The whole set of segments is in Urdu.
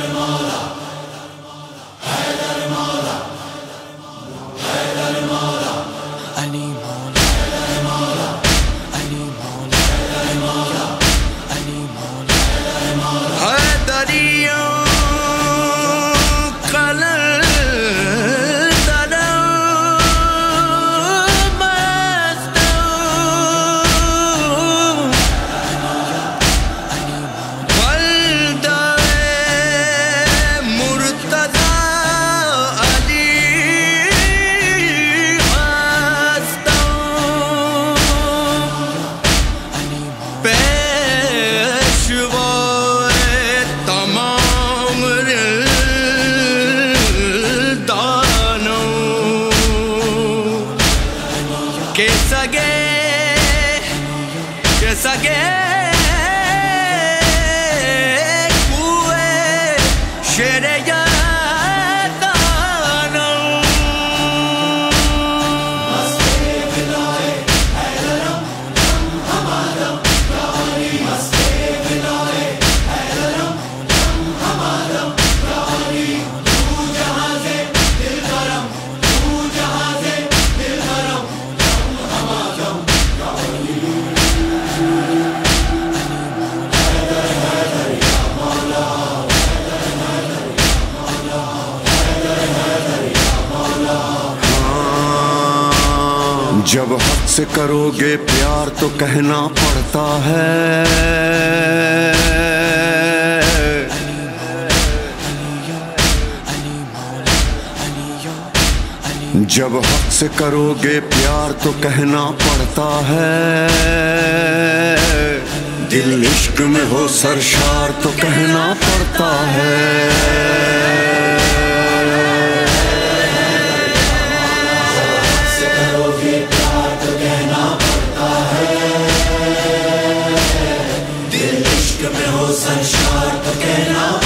فرما جب حق سے کرو گے پیار تو کہنا پڑتا ہے۔ جب حق سے کرو گے پیار تو کہنا پڑتا ہے۔ دل عشق میں ہو سرشار تو کہنا پڑتا ہے۔ سنشار تو کہنا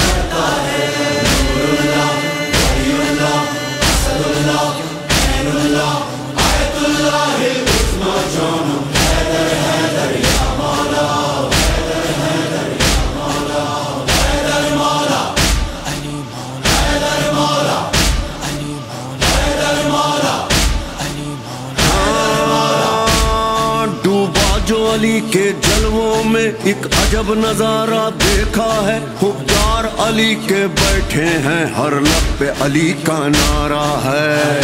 علی کے جلووں میں ایک عجب نظارہ دیکھا ہے۔ حبدار علی کے بیٹھے ہیں، ہر لب پہ علی کا نعرہ ہے۔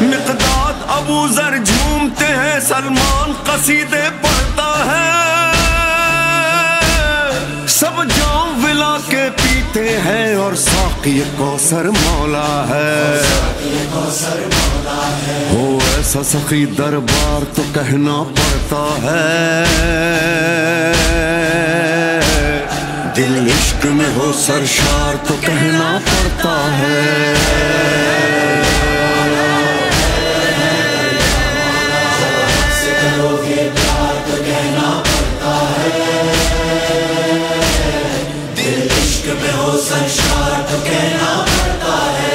مقداد ابو ذر جھومتے ہیں، سلمان قصیدے پڑھتا ہے۔ سب جام ولا کے پیتے ہیں اور ساقی کو سر مولا ہے۔ ہو ایسا سخی دربار تو کہنا پڑتا ہے۔ دل عشق میں ہو سرشار تو کہنا پڑتا ہے۔ سنسار تو کہنا پڑتا ہے۔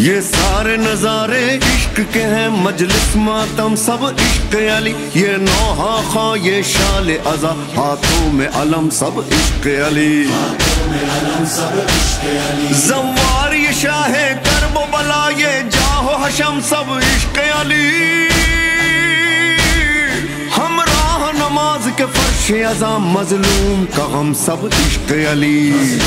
یہ سارے نظارے عشق کے ہیں، مجلس ماتم سب عشق علی۔ یہ نوحا خواہ، یہ شال ازا ہاتھوں میں علم سب عشق علی۔ زوار یہ شاہ کرب بلا یہ جاہو حشم سب عشق علی۔ نماز کے فرش ازا مظلوم کا غم سب عشق علی۔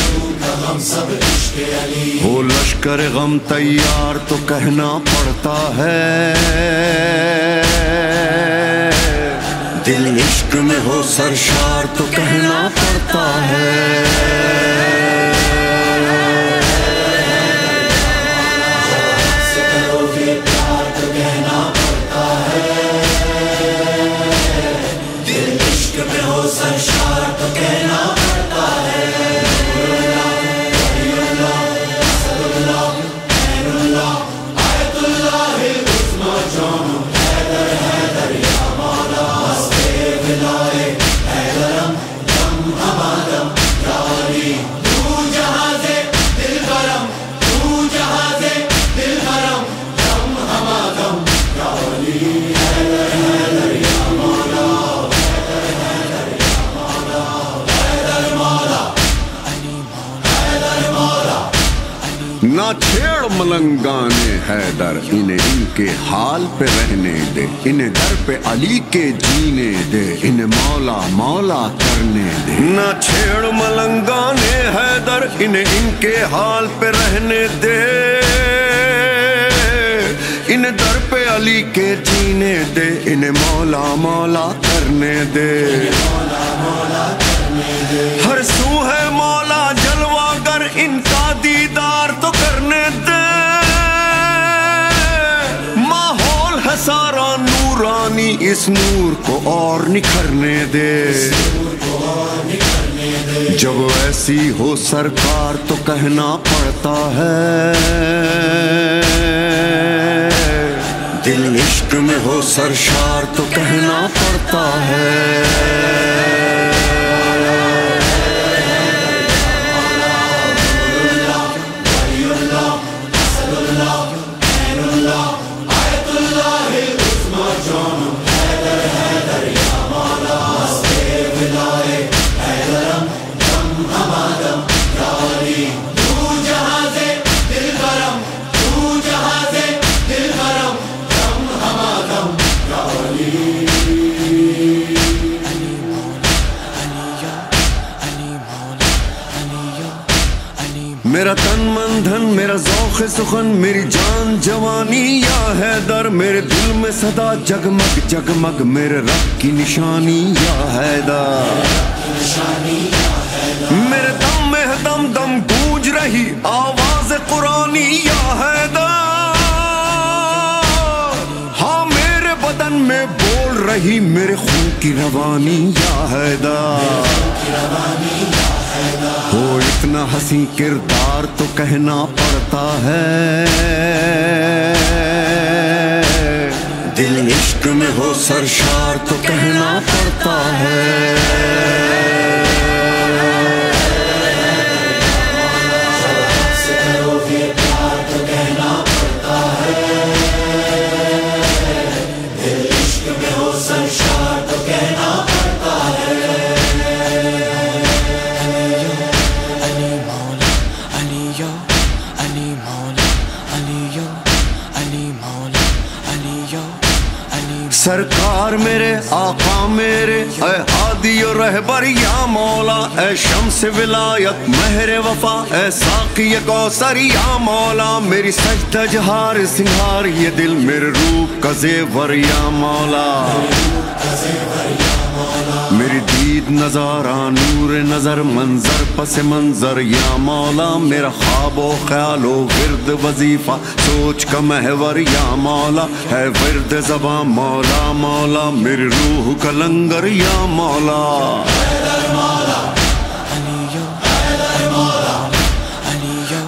وہ لشکر غم تیار تو کہنا پڑتا ہے۔ دل عشق میں ہو سرشار تو کہنا پڑتا ہے۔ چھیڑ ملنگانے حیدر، انہیں ان کے حال پہ رہنے دے۔ انہیں در پہ علی کے جینے دے۔ انہیں مولا مولا کرنے دے۔ نہ چھیڑ ملنگانے حیدر، انہیں ان کے حال پہ رہنے دے۔ انہیں در پہ علی کے جینے دے۔ انہیں مولا مولا کرنے دے۔ ہر سو ہے مولا جلوہ گر، ان کا دیدار اس نور کو اور نکھرنے دے۔ جب ایسی ہو سرکار تو کہنا پڑتا ہے۔ دل عشق میں ہو سرشار تو کہنا پڑتا ہے۔ سخن میری جان جوانی یا حیدر، میرے دل میں صدا جگمگ جگمگ میرے رب کی نشانی یا حیدر۔ میرے دم میں دم دم گونج رہی آواز قرآنی یا حیدر۔ ہاں میرے بدن میں بول رہی میرے خون کی روانی یا حیدر۔ وہ اتنا ہنسی کردار تو کہنا پڑتا ہے۔ دل عشق میں ہو سرشار تو کہنا پڑتا ہے۔ سرکار میرے، آقا میرے، اے ہادی و رہبر یا مولا، اے شمس ولایت، مہر وفا، اے ساقی کوثر یا مولا، میری سجدہ جہار سنگھار یہ دل میرے روح کا زیور یا مولا۔ میری دید نظارہ، نور نظر، منظر، پس منظر، یا مولا، میرا خواب و خیال و ورد وظیفہ، سوچ کا محور، یا مولا، ہے ورد زباں مولا مولا، میری روح کا لنگر، یا مولا۔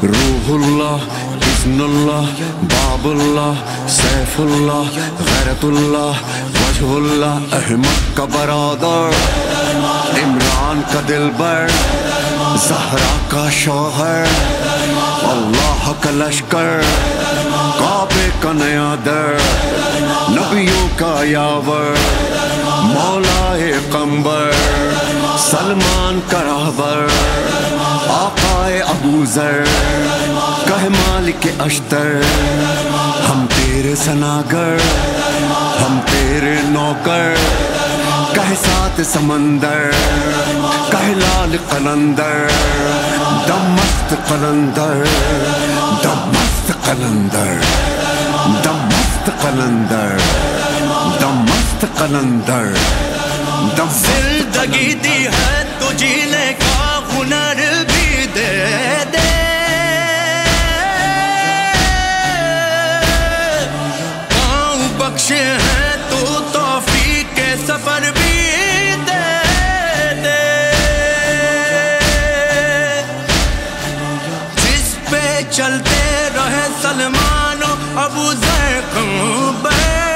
روح اللہ بسم اللہ، باب اللہ، سیف اللہ، غیرت اللہ وجہ اللہ احمد کا برادر عمران کا دل بر زہرا کا شوہر اللہ کا لشکر کعبے کا نیا در نبیوں کا یاور مولا قمبر سلمان کا راہبر آقائے ابو ذر کہ مالک اشتر ہم تیرے سناگر ہم تیرے نوکر کہ سات سمندر کہ لال قلندر، دم مست قلندر، دم مست قلندر، دم مست قلندر، دم مست قلندر، دم زندگی دی ہے تو جینے کا ہنر بھی دے دے۔ خوش ہے تو توفیق کے سفر بھی دے دے۔ جس پہ چلتے رہے سلمان ابو ذر بے